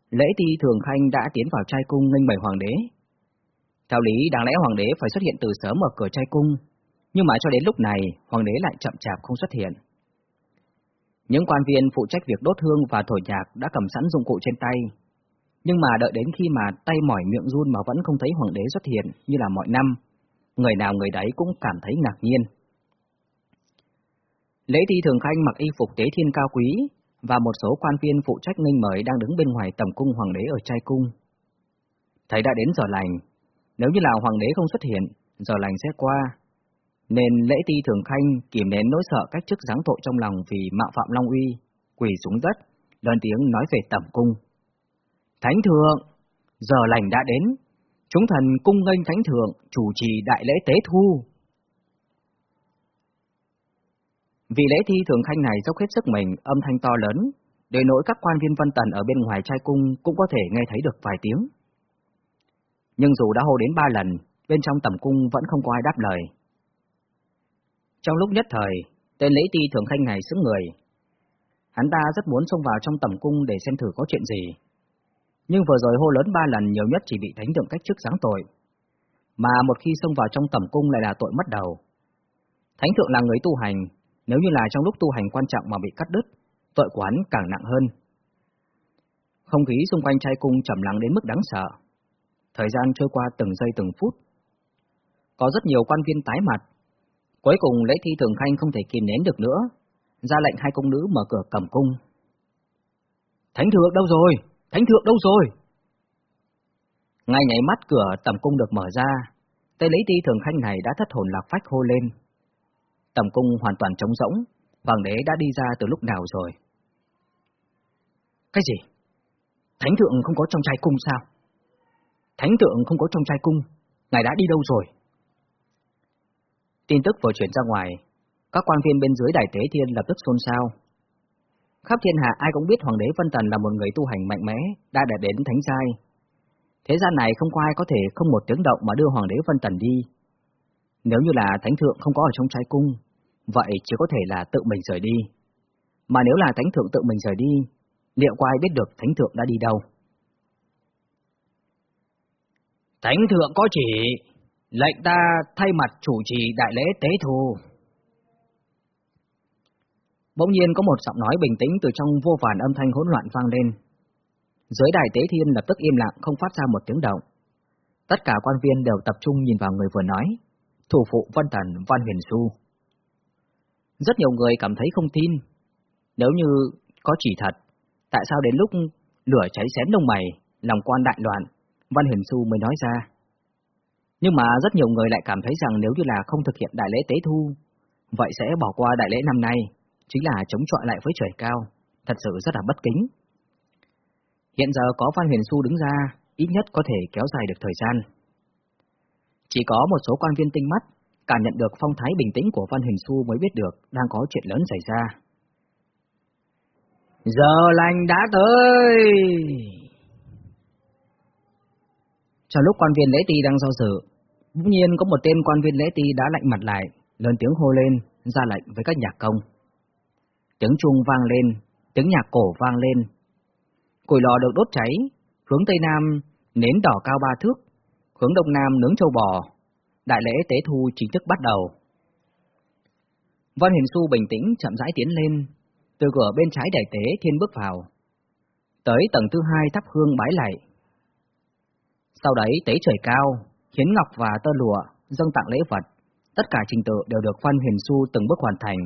Lễ ti thường khanh đã tiến vào trai cung nghênh mời hoàng đế. Theo lý, đáng lẽ hoàng đế phải xuất hiện từ sớm ở cửa trai cung, nhưng mà cho đến lúc này, hoàng đế lại chậm chạp không xuất hiện. Những quan viên phụ trách việc đốt hương và thổi nhạc đã cầm sẵn dụng cụ trên tay, nhưng mà đợi đến khi mà tay mỏi miệng run mà vẫn không thấy hoàng đế xuất hiện như là mọi năm, người nào người đấy cũng cảm thấy ngạc nhiên. Lễ thi thường khanh mặc y phục tế thiên cao quý, và một số quan viên phụ trách nghênh mời đang đứng bên ngoài tầm cung hoàng đế ở trai cung. Thấy đã đến giờ lành, nếu như là hoàng đế không xuất hiện, giờ lành sẽ qua, nên lễ ti thường khanh kìm nén nỗi sợ cách chức giáng tội trong lòng vì mạo phạm Long Uy, quỳ xuống đất, lớn tiếng nói về tầm cung. Thánh thượng, giờ lành đã đến, chúng thần cung nghênh thánh thượng chủ trì đại lễ tế thu. Vì lễ thi thường khanh này dốc hết sức mình, âm thanh to lớn, để nỗi các quan viên văn tần ở bên ngoài trai cung cũng có thể nghe thấy được vài tiếng. Nhưng dù đã hô đến ba lần, bên trong tầm cung vẫn không có ai đáp lời. Trong lúc nhất thời, tên lễ ti thường khanh này sững người. Hắn ta rất muốn xông vào trong tầm cung để xem thử có chuyện gì, nhưng vừa rồi hô lớn ba lần nhiều nhất chỉ bị thánh thượng cách chức giáng tội. Mà một khi xông vào trong tẩm cung lại là tội mất đầu. Thánh thượng là người tu hành, nếu như là trong lúc tu hành quan trọng mà bị cắt đứt, tội quán càng nặng hơn. Không khí xung quanh trai cung trầm lắng đến mức đáng sợ. Thời gian trôi qua từng giây từng phút. Có rất nhiều quan viên tái mặt. Cuối cùng lễ thi thường khanh không thể kìm nén được nữa, ra lệnh hai công nữ mở cửa cầm cung. Thánh thượng đâu rồi? Thánh thượng đâu rồi? Ngay nhảy mắt cửa tầm cung được mở ra, tay lấy ti thường khanh này đã thất hồn lạc phách hô lên. Tầm cung hoàn toàn trống rỗng, hoàng đế đã đi ra từ lúc nào rồi? Cái gì? Thánh thượng không có trong trai cung sao? Thánh thượng không có trong trai cung, ngài đã đi đâu rồi? Tin tức vừa chuyển ra ngoài, các quan viên bên dưới đài tế thiên lập tức xôn xao, Khắp thiên hạ ai cũng biết Hoàng đế Vân Tần là một người tu hành mạnh mẽ, đã đạt đến thánh giai. Thế gian này không có ai có thể không một tiếng động mà đưa Hoàng đế Vân Tần đi. Nếu như là thánh thượng không có ở trong trái cung, vậy chỉ có thể là tự mình rời đi. Mà nếu là thánh thượng tự mình rời đi, liệu có ai biết được thánh thượng đã đi đâu? Thánh thượng có chỉ, Lệnh ta thay mặt chủ trì đại lễ tế thù. Bỗng nhiên có một giọng nói bình tĩnh từ trong vô vàn âm thanh hỗn loạn vang lên. Giới đài tế thiên lập tức im lặng không phát ra một tiếng động. Tất cả quan viên đều tập trung nhìn vào người vừa nói, thủ phụ Vân thần Văn Huyền Du. Rất nhiều người cảm thấy không tin. Nếu như có chỉ thật, tại sao đến lúc lửa cháy xém lông mày, lòng quan đại loạn, Văn Huyền Du mới nói ra. Nhưng mà rất nhiều người lại cảm thấy rằng nếu như là không thực hiện đại lễ tế thu, vậy sẽ bỏ qua đại lễ năm nay, chính là chống chọi lại với trời cao, thật sự rất là bất kính. Hiện giờ có Phan Huyền Xu đứng ra, ít nhất có thể kéo dài được thời gian. Chỉ có một số quan viên tinh mắt, cảm nhận được phong thái bình tĩnh của Phan Huyền Xu mới biết được đang có chuyện lớn xảy ra. Giờ lành đã tới! Trong lúc quan viên lễ ti đang do dự, bỗng nhiên có một tên quan viên lễ ti đã lạnh mặt lại, lớn tiếng hô lên, ra lệnh với các nhạc công. Tiếng chuông vang lên, tiếng nhạc cổ vang lên. Củi lò được đốt cháy, hướng tây nam nến đỏ cao ba thước, hướng đông nam nướng châu bò. Đại lễ tế thu chính thức bắt đầu. Văn Hiền Xu bình tĩnh chậm rãi tiến lên, từ cửa bên trái đại tế thiên bước vào. Tới tầng thứ hai thắp hương bái lạy. Sau đấy tế trời cao, hiến ngọc và tơ lụa, dâng tặng lễ vật. Tất cả trình tự đều được Văn Huyền Xu từng bước hoàn thành,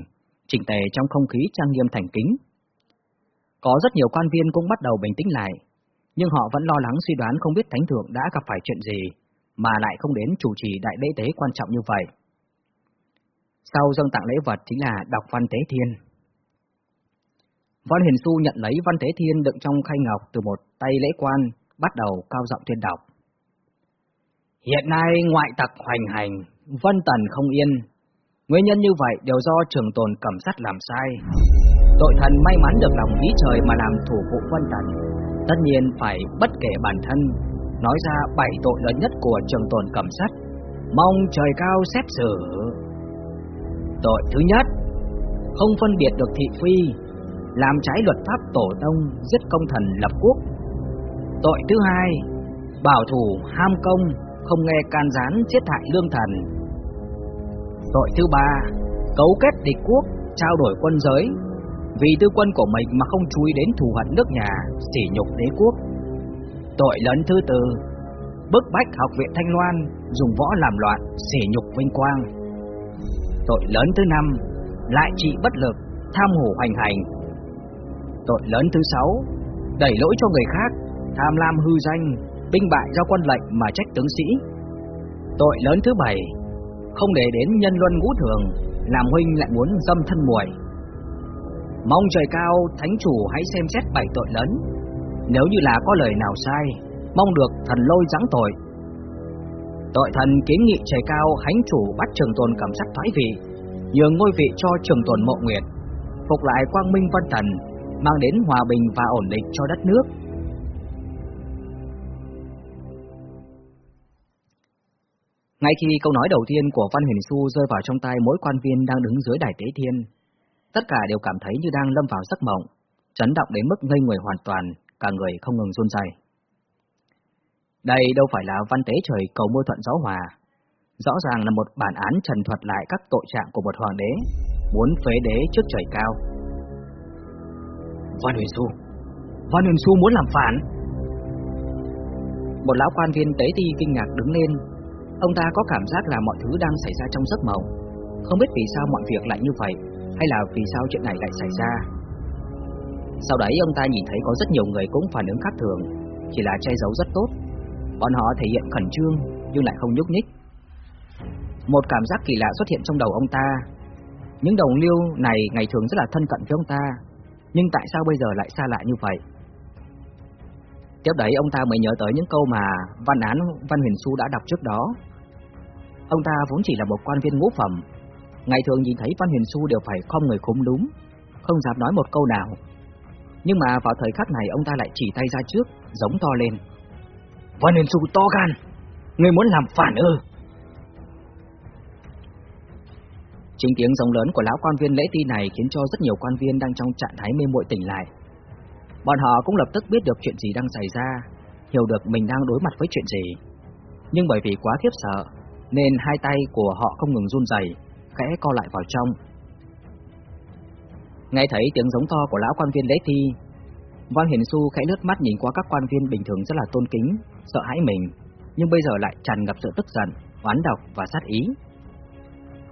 chỉnh tề trong không khí trang nghiêm thành kính. Có rất nhiều quan viên cũng bắt đầu bình tĩnh lại, nhưng họ vẫn lo lắng suy đoán không biết Thánh Thượng đã gặp phải chuyện gì, mà lại không đến chủ trì đại lễ tế quan trọng như vậy. Sau dâng tặng lễ vật chính là đọc văn tế thiên. Văn Hiền Xu nhận lấy văn tế thiên đựng trong khay ngọc từ một tay lễ quan, bắt đầu cao giọng tuyên đọc. Hiện nay ngoại tặc hoành hành, vân tần không yên, Nguyên nhân như vậy đều do trường tồn cầm sắt làm sai. Tội thần may mắn được lòng ý trời mà làm thủ vụ quân tần. Tất nhiên phải bất kể bản thân, nói ra bảy tội lớn nhất của trường tồn cầm sắt. Mong trời cao xét xử. Tội thứ nhất, không phân biệt được thị phi, làm trái luật pháp tổ tông, giết công thần lập quốc. Tội thứ hai, bảo thủ, ham công, không nghe can gián, giết hại lương thần, Tội thứ ba, cấu kết địch quốc, trao đổi quân giới, vì tư quân của mình mà không chú ý đến thù hận nước nhà, sỉ nhục đế quốc. Tội lớn thứ tư, bức bách học viện Thanh Loan, dùng võ làm loạn, sỉ nhục vinh quang. Tội lớn thứ năm, lại trị bất lực, tham hủ hoành hành. Tội lớn thứ sáu, đẩy lỗi cho người khác, tham lam hư danh, binh bại do quân lệnh mà trách tướng sĩ. Tội lớn thứ bảy, không để đến nhân luân ngũ thường, làm huynh lại muốn dâm thân muội. Mong trời cao, thánh chủ hãy xem xét bảy tội lớn. Nếu như là có lời nào sai, mong được thần lôi giáng tội. Tội thần kiến nghị trời cao thánh chủ bắt trường tồn cảm sắc thoái vị, nhường ngôi vị cho trường tồn mộ nguyệt, phục lại quang minh văn thần, mang đến hòa bình và ổn định cho đất nước. Ngay khi câu nói đầu tiên của Văn Huyền Xu rơi vào trong tay mỗi quan viên đang đứng dưới đài tế thiên, tất cả đều cảm thấy như đang lâm vào giấc mộng, chấn động đến mức ngây người hoàn toàn, cả người không ngừng run rẩy. Đây đâu phải là văn tế trời cầu mưa thuận gió hòa, rõ ràng là một bản án trần thuật lại các tội trạng của một hoàng đế, muốn phế đế trước trời cao. Văn Huyền Xu, Văn Huyền Xu muốn làm phản. Một lão quan viên tế ti kinh ngạc đứng lên, Ông ta có cảm giác là mọi thứ đang xảy ra trong giấc mộng Không biết vì sao mọi việc lại như vậy, Hay là vì sao chuyện này lại xảy ra. Sau đấy, ông ta nhìn thấy có rất nhiều người cũng phản ứng khác thường, Chỉ là che giấu rất tốt. Bọn họ thể hiện khẩn trương, Nhưng lại không nhúc nhích. Một cảm giác kỳ lạ xuất hiện trong đầu ông ta. Những đồng liêu này ngày thường rất là thân cận với ông ta, Nhưng tại sao bây giờ lại xa lạ như vậy? Tiếp đấy, ông ta mới nhớ tới những câu mà văn án Văn Huyền Xu đã đọc trước đó. Ông ta vốn chỉ là một quan viên ngũ phẩm, ngày thường nhìn thấy Văn Huyền Xu đều phải không người khúm núm, không dám nói một câu nào. Nhưng mà vào thời khắc này ông ta lại chỉ tay ra trước, giống to lên. Văn Huyền Xu to gan, người muốn làm phản ư? Chính tiếng giống lớn của lão quan viên lễ ti này khiến cho rất nhiều quan viên đang trong trạng thái mê muội tỉnh lại. Bọn họ cũng lập tức biết được chuyện gì đang xảy ra, hiểu được mình đang đối mặt với chuyện gì. Nhưng bởi vì quá khiếp sợ, nên hai tay của họ không ngừng run rẩy, khẽ co lại vào trong. Nghe thấy tiếng giống to của lão quan viên lễ thi, Văn hiển Xu khẽ lướt mắt nhìn qua các quan viên bình thường rất là tôn kính, sợ hãi mình, nhưng bây giờ lại tràn ngập sự tức giận, oán độc và sát ý.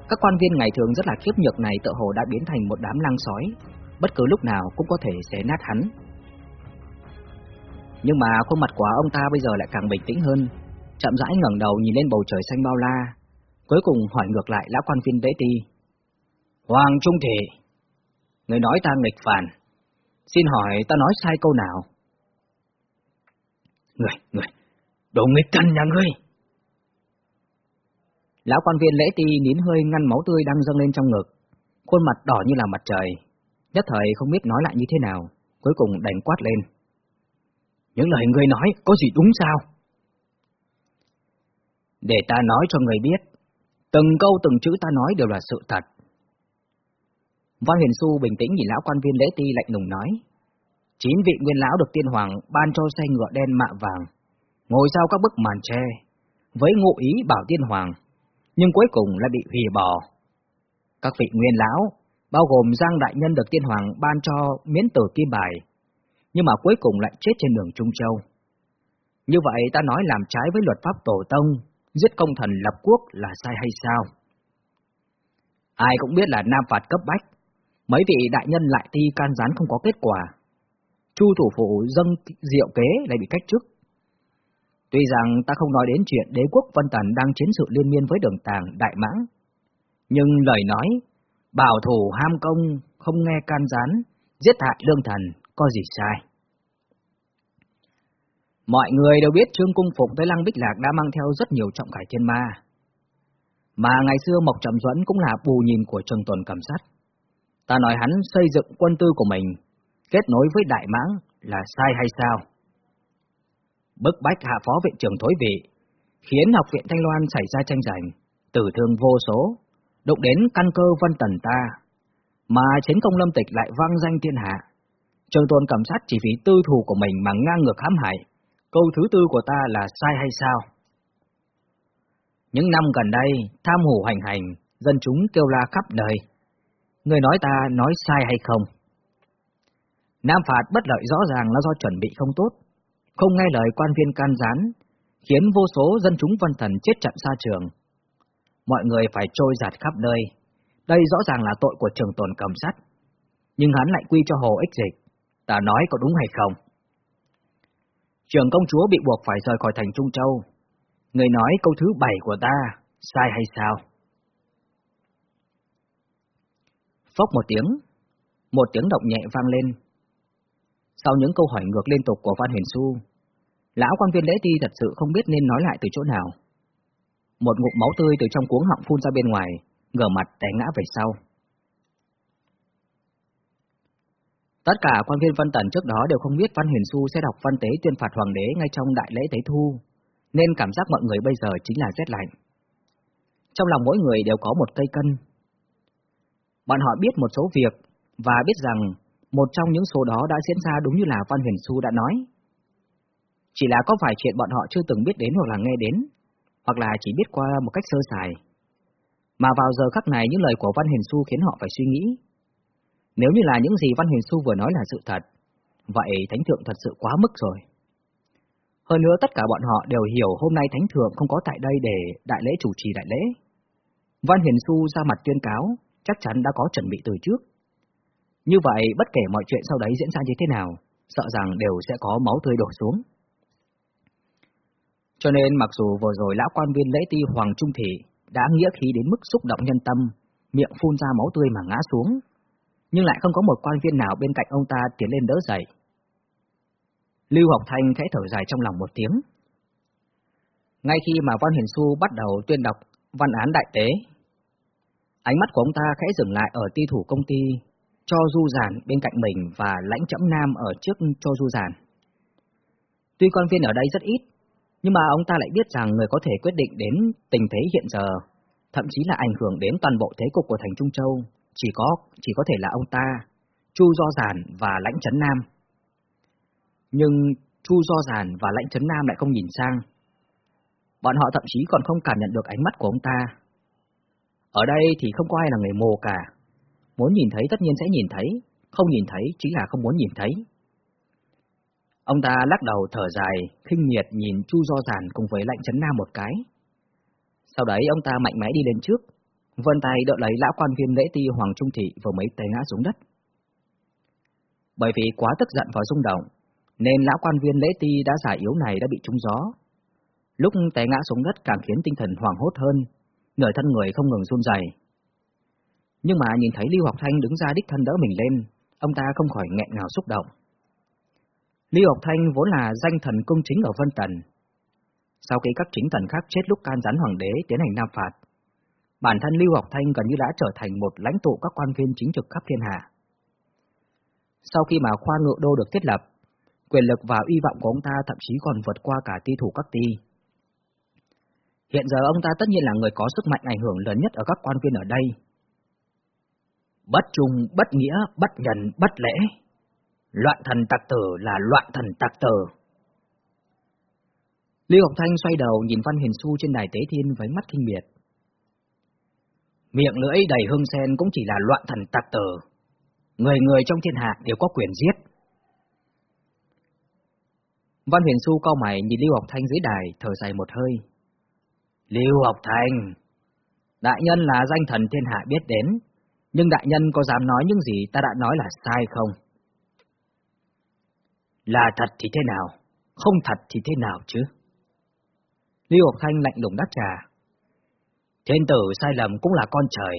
Các quan viên ngày thường rất là khiếp nhược này tự hồ đã biến thành một đám lang sói, bất cứ lúc nào cũng có thể xé nát hắn. Nhưng mà khuôn mặt của ông ta bây giờ lại càng bình tĩnh hơn, chậm rãi ngẩng đầu nhìn lên bầu trời xanh bao la, cuối cùng hỏi ngược lại lão quan viên đế ti. Hoàng Trung Thị, người nói ta nghịch phản, xin hỏi ta nói sai câu nào? Người, người, đồ nghịch căn nhà ngươi! Lão quan viên lễ ti nín hơi ngăn máu tươi đang dâng lên trong ngực, khuôn mặt đỏ như là mặt trời, nhất thời không biết nói lại như thế nào, cuối cùng đành quát lên. Những lời ngươi nói có gì đúng sao? Để ta nói cho người biết, từng câu từng chữ ta nói đều là sự thật. Văn Huyền Xu bình tĩnh nhìn lão quan viên lễ ti lạnh lùng nói. Chín vị nguyên lão được tiên hoàng ban cho xe ngựa đen mạ vàng, ngồi sau các bức màn tre, với ngụ ý bảo tiên hoàng, nhưng cuối cùng lại bị hủy bỏ. Các vị nguyên lão, bao gồm Giang Đại Nhân được tiên hoàng ban cho miễn tử kim bài, nhưng mà cuối cùng lại chết trên đường Trung Châu. Như vậy ta nói làm trái với luật pháp tổ tông, giết công thần lập quốc là sai hay sao? Ai cũng biết là nam phạt cấp bách, mấy vị đại nhân lại thi can gián không có kết quả. Chu thủ phụ dâng diệu kế lại bị cách chức. Tuy rằng ta không nói đến chuyện đế quốc Vân Tần đang chiến sự liên miên với đường tàng Đại Mãng, nhưng lời nói, bảo thủ ham công, không nghe can gián, giết hại lương thần, có gì sai. Mọi người đều biết Trương Cung Phục tới Lăng Bích Lạc đã mang theo rất nhiều trọng khải thiên ma. Mà ngày xưa Mộc Trầm Duẫn cũng là bù nhìn của Trần Tuần cầm sát. Ta nói hắn xây dựng quân tư của mình, kết nối với Đại Mãng là sai hay sao? Bức bách hạ phó viện trưởng thối vị, khiến học viện Thanh Loan xảy ra tranh giành, tử thương vô số, đụng đến căn cơ văn tần ta, mà chiến công lâm tịch lại vang danh thiên hạ. Trường tôn cầm sát chỉ vì tư thù của mình mà ngang ngược hãm hại, câu thứ tư của ta là sai hay sao? Những năm gần đây, tham hủ hành hành, dân chúng kêu la khắp đời. Người nói ta nói sai hay không? Nam phạt bất lợi rõ ràng là do chuẩn bị không tốt, không nghe lời quan viên can gián, khiến vô số dân chúng văn thần chết trận xa trường. Mọi người phải trôi giạt khắp nơi. Đây rõ ràng là tội của trường tồn cầm sát. Nhưng hắn lại quy cho hồ ích dịch. Ta nói có đúng hay không? Trường công chúa bị buộc phải rời khỏi thành Trung Châu. Người nói câu thứ bảy của ta, sai hay sao? Phốc một tiếng, một tiếng động nhẹ vang lên. Sau những câu hỏi ngược liên tục của Văn Huyền Xu, lão quan viên lễ ti thật sự không biết nên nói lại từ chỗ nào. Một ngụm máu tươi từ trong cuống họng phun ra bên ngoài, ngửa mặt té ngã về sau. Tất cả quan viên văn tần trước đó đều không biết Văn Huyền Xu sẽ đọc văn tế tuyên phạt hoàng đế ngay trong đại lễ tế thu, nên cảm giác mọi người bây giờ chính là rét lạnh. Trong lòng mỗi người đều có một cây cân. Bọn họ biết một số việc và biết rằng một trong những số đó đã diễn ra đúng như là Văn Huyền Xu đã nói. Chỉ là có vài chuyện bọn họ chưa từng biết đến hoặc là nghe đến, hoặc là chỉ biết qua một cách sơ sài. Mà vào giờ khắc này những lời của Văn Huyền Xu khiến họ phải suy nghĩ, nếu như là những gì Văn Huyền Xu vừa nói là sự thật, vậy Thánh Thượng thật sự quá mức rồi. Hơn nữa tất cả bọn họ đều hiểu hôm nay Thánh Thượng không có tại đây để đại lễ chủ trì đại lễ. Văn Huyền Xu ra mặt tuyên cáo, chắc chắn đã có chuẩn bị từ trước. Như vậy, bất kể mọi chuyện sau đấy diễn ra như thế nào, sợ rằng đều sẽ có máu tươi đổ xuống. Cho nên mặc dù vừa rồi lão quan viên lễ ti Hoàng Trung Thị đã nghĩa khí đến mức xúc động nhân tâm, miệng phun ra máu tươi mà ngã xuống, nhưng lại không có một quan viên nào bên cạnh ông ta tiến lên đỡ dậy. Lưu Học Thanh khẽ thở dài trong lòng một tiếng. Ngay khi mà Văn Hiền Xu bắt đầu tuyên đọc văn án đại tế, ánh mắt của ông ta khẽ dừng lại ở ti thủ công ty cho du giản bên cạnh mình và lãnh chẫm nam ở trước cho du giản. Tuy quan viên ở đây rất ít, nhưng mà ông ta lại biết rằng người có thể quyết định đến tình thế hiện giờ, thậm chí là ảnh hưởng đến toàn bộ thế cục của thành Trung Châu, chỉ có chỉ có thể là ông ta, Chu Do Giản và Lãnh Trấn Nam. Nhưng Chu Do Giản và Lãnh Trấn Nam lại không nhìn sang. Bọn họ thậm chí còn không cảm nhận được ánh mắt của ông ta. Ở đây thì không có ai là người mù cả. Muốn nhìn thấy tất nhiên sẽ nhìn thấy, không nhìn thấy chính là không muốn nhìn thấy. Ông ta lắc đầu thở dài, khinh miệt nhìn Chu Do Giản cùng với lãnh chấn nam một cái. Sau đấy ông ta mạnh mẽ đi lên trước, vươn tay đỡ lấy lão quan viên lễ ti Hoàng Trung Thị vừa mấy tay ngã xuống đất. Bởi vì quá tức giận và rung động, nên lão quan viên lễ ti đã giải yếu này đã bị trúng gió. Lúc té ngã xuống đất càng khiến tinh thần hoảng hốt hơn, nửa thân người không ngừng run rẩy. Nhưng mà nhìn thấy Lưu Học Thanh đứng ra đích thân đỡ mình lên, ông ta không khỏi nghẹn ngào xúc động. Lưu Học Thanh vốn là danh thần công chính ở Vân Tần. Sau khi các chính thần khác chết lúc can gián hoàng đế tiến hành nam phạt, bản thân Lưu Học Thanh gần như đã trở thành một lãnh tụ các quan viên chính trực khắp thiên hạ. Sau khi mà khoa ngự đô được thiết lập, quyền lực và uy vọng của ông ta thậm chí còn vượt qua cả ti thủ các ti. Hiện giờ ông ta tất nhiên là người có sức mạnh ảnh hưởng lớn nhất ở các quan viên ở đây. Bất trung, bất nghĩa, bất nhân, bất lễ. Loạn thần tặc tử là loạn thần tặc tử. Lưu Ngọc Thanh xoay đầu nhìn Văn hiền Xu trên đài tế thiên với mắt kinh miệt. Miệng lưỡi đầy hương sen cũng chỉ là loạn thần tạc tờ. Người người trong thiên hạ đều có quyền giết. Văn Huyền Xu cau mày nhìn Lưu học Thanh dưới đài, thở dài một hơi. Lưu học Thanh, đại nhân là danh thần thiên hạ biết đến, nhưng đại nhân có dám nói những gì ta đã nói là sai không? Là thật thì thế nào, không thật thì thế nào chứ? Lưu học Thanh lạnh lùng đáp trả. Thiên tử sai lầm cũng là con trời,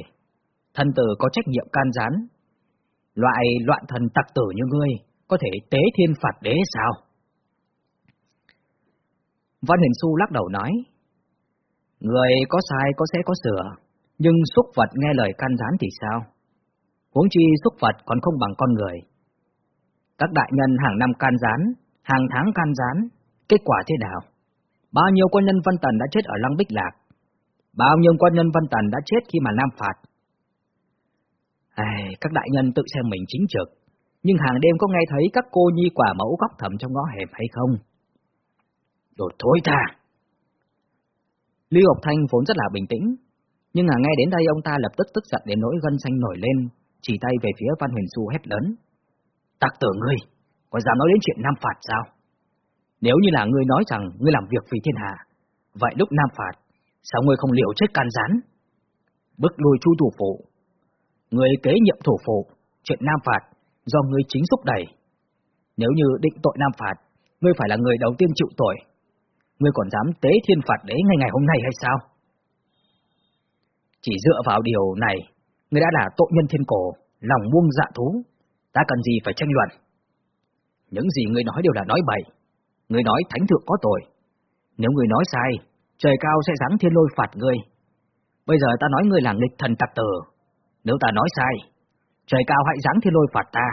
thân tử có trách nhiệm can gián. Loại loạn thần tặc tử như ngươi có thể tế thiên phạt đế sao? Văn Huyền Xu lắc đầu nói, Người có sai có sẽ có sửa, nhưng xúc vật nghe lời can gián thì sao? Huống chi xúc vật còn không bằng con người. Các đại nhân hàng năm can gián, hàng tháng can gián, kết quả thế nào? Bao nhiêu quân nhân Văn Tần đã chết ở Lăng Bích Lạc? Bao nhiêu quan nhân Văn Tần đã chết khi mà Nam phạt? À, các đại nhân tự xem mình chính trực, nhưng hàng đêm có nghe thấy các cô nhi quả mẫu góc thầm trong ngõ hẻm hay không? Đồ thối tha! Lưu Ngọc Thanh vốn rất là bình tĩnh, nhưng à nghe đến đây ông ta lập tức tức giận đến nỗi gân xanh nổi lên, chỉ tay về phía Văn Huyền Xu hét lớn. Tạc tử ngươi, có dám nói đến chuyện Nam Phạt sao? Nếu như là ngươi nói rằng ngươi làm việc vì thiên hạ, vậy lúc Nam Phạt, sao ngươi không liều chết can gián? Bức lùi chu thủ phụ, ngươi kế nhiệm thủ phụ, chuyện Nam Phạt do ngươi chính xúc đẩy. Nếu như định tội Nam Phạt, ngươi phải là người đầu tiên chịu tội, ngươi còn dám tế thiên phạt đế ngay ngày hôm nay hay sao? Chỉ dựa vào điều này, ngươi đã là tội nhân thiên cổ, lòng buông dạ thú, ta cần gì phải tranh luận? Những gì ngươi nói đều là nói bậy, ngươi nói thánh thượng có tội. Nếu ngươi nói sai, trời cao sẽ giáng thiên lôi phạt ngươi. Bây giờ ta nói ngươi là nghịch thần tặc tử, nếu ta nói sai, trời cao hãy giáng thiên lôi phạt ta.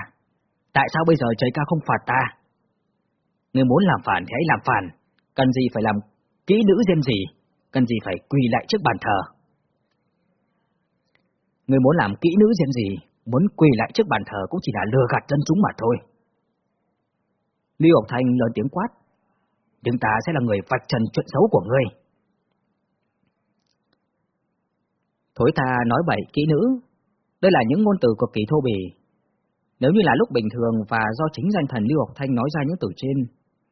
Tại sao bây giờ trời cao không phạt ta? Ngươi muốn làm phản thì hãy làm phản, cần gì phải làm kỹ nữ dêm gì, cần gì phải quỳ lại trước bàn thờ. Ngươi muốn làm kỹ nữ dêm gì, muốn quỳ lại trước bàn thờ cũng chỉ là lừa gạt dân chúng mà thôi. Lưu Ngọc Thanh lớn tiếng quát, chúng ta sẽ là người vạch trần chuyện xấu của ngươi. Thối tha nói bậy kỹ nữ, đây là những ngôn từ cực kỳ thô bỉ. Nếu như là lúc bình thường và do chính danh thần Lưu Học Thanh nói ra những từ trên,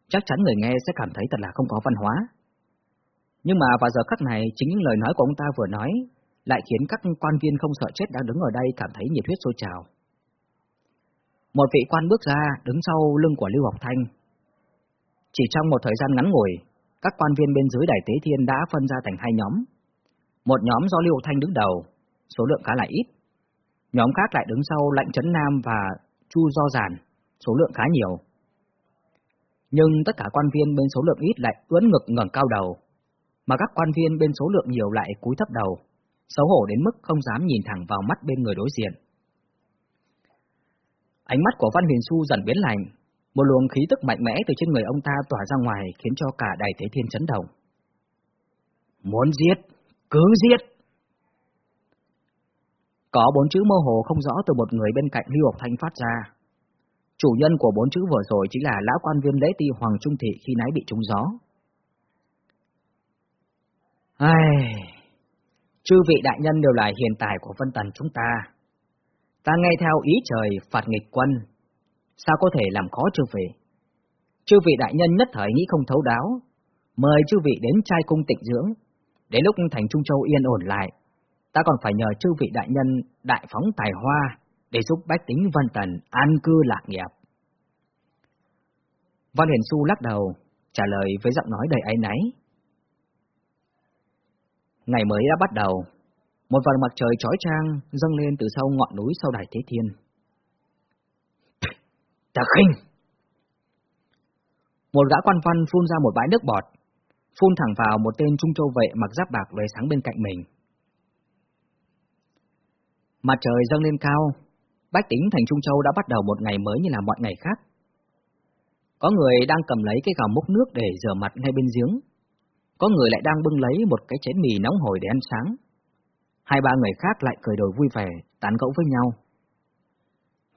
chắc chắn người nghe sẽ cảm thấy thật là không có văn hóa. Nhưng mà vào giờ khắc này, chính những lời nói của ông ta vừa nói, lại khiến các quan viên không sợ chết đang đứng ở đây cảm thấy nhiệt huyết sôi trào. Một vị quan bước ra, đứng sau lưng của Lưu Học Thanh. Chỉ trong một thời gian ngắn ngủi, các quan viên bên dưới đài tế thiên đã phân ra thành hai nhóm. Một nhóm do Lưu Thanh đứng đầu, số lượng khá là ít. Nhóm khác lại đứng sau Lạnh Trấn Nam và Chu Do Giàn, số lượng khá nhiều nhưng tất cả quan viên bên số lượng ít lại ưỡn ngực ngẩng cao đầu, mà các quan viên bên số lượng nhiều lại cúi thấp đầu, xấu hổ đến mức không dám nhìn thẳng vào mắt bên người đối diện. Ánh mắt của Văn Huyền Xu dần biến lành, một luồng khí tức mạnh mẽ từ trên người ông ta tỏa ra ngoài khiến cho cả đại thế thiên chấn động. Muốn giết, cứ giết! Có bốn chữ mơ hồ không rõ từ một người bên cạnh Lưu Học Thanh phát ra, Chủ nhân của bốn chữ vừa rồi chính là lão quan viên lễ ti Hoàng Trung Thị khi nãy bị trúng gió. Ai... Chư vị đại nhân đều là hiện tài của Vân Tần chúng ta. Ta nghe theo ý trời phạt nghịch quân, sao có thể làm khó chư vị? Chư vị đại nhân nhất thời nghĩ không thấu đáo, mời chư vị đến trai cung tịnh dưỡng, đến lúc thành Trung Châu yên ổn lại, ta còn phải nhờ chư vị đại nhân đại phóng tài hoa để giúp bách tính Vân Tần an cư lạc nghiệp. Văn Hiền Xu lắc đầu, trả lời với giọng nói đầy áy náy. Ngày mới đã bắt đầu, một vầng mặt trời chói trang dâng lên từ sau ngọn núi sau đài Thế Thiên. Ta khinh! Một gã quan văn phun ra một bãi nước bọt, phun thẳng vào một tên trung châu vệ mặc giáp bạc lóe sáng bên cạnh mình. Mặt trời dâng lên cao, bách tính thành Trung Châu đã bắt đầu một ngày mới như là mọi ngày khác. Có người đang cầm lấy cái gào múc nước để rửa mặt ngay bên giếng, có người lại đang bưng lấy một cái chén mì nóng hổi để ăn sáng. Hai ba người khác lại cười đổi vui vẻ, tán gẫu với nhau.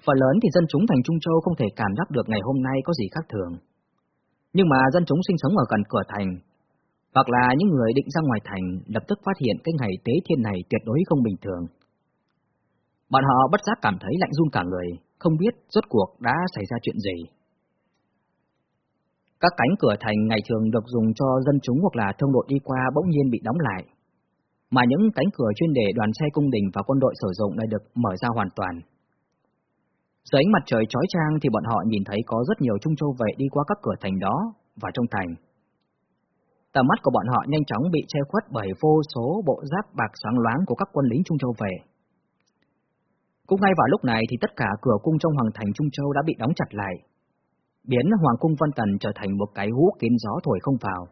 Phần lớn thì dân chúng thành Trung Châu không thể cảm giác được ngày hôm nay có gì khác thường. Nhưng mà dân chúng sinh sống ở gần cửa thành, hoặc là những người định ra ngoài thành lập tức phát hiện cái ngày tế thiên này tuyệt đối không bình thường. Bọn họ bất giác cảm thấy lạnh run cả người, không biết rốt cuộc đã xảy ra chuyện gì. Các cánh cửa thành ngày thường được dùng cho dân chúng hoặc là thông đội đi qua bỗng nhiên bị đóng lại, mà những cánh cửa chuyên để đoàn xe cung đình và quân đội sử dụng lại được mở ra hoàn toàn. Dưới ánh mặt trời chói chang thì bọn họ nhìn thấy có rất nhiều trung châu vệ đi qua các cửa thành đó và trong thành. Tầm mắt của bọn họ nhanh chóng bị che khuất bởi vô số bộ giáp bạc sáng loáng của các quân lính Trung Châu về. Cũng ngay vào lúc này thì tất cả cửa cung trong hoàng thành Trung Châu đã bị đóng chặt lại, biến Hoàng cung Vân Tần trở thành một cái hũ kín gió thổi không vào,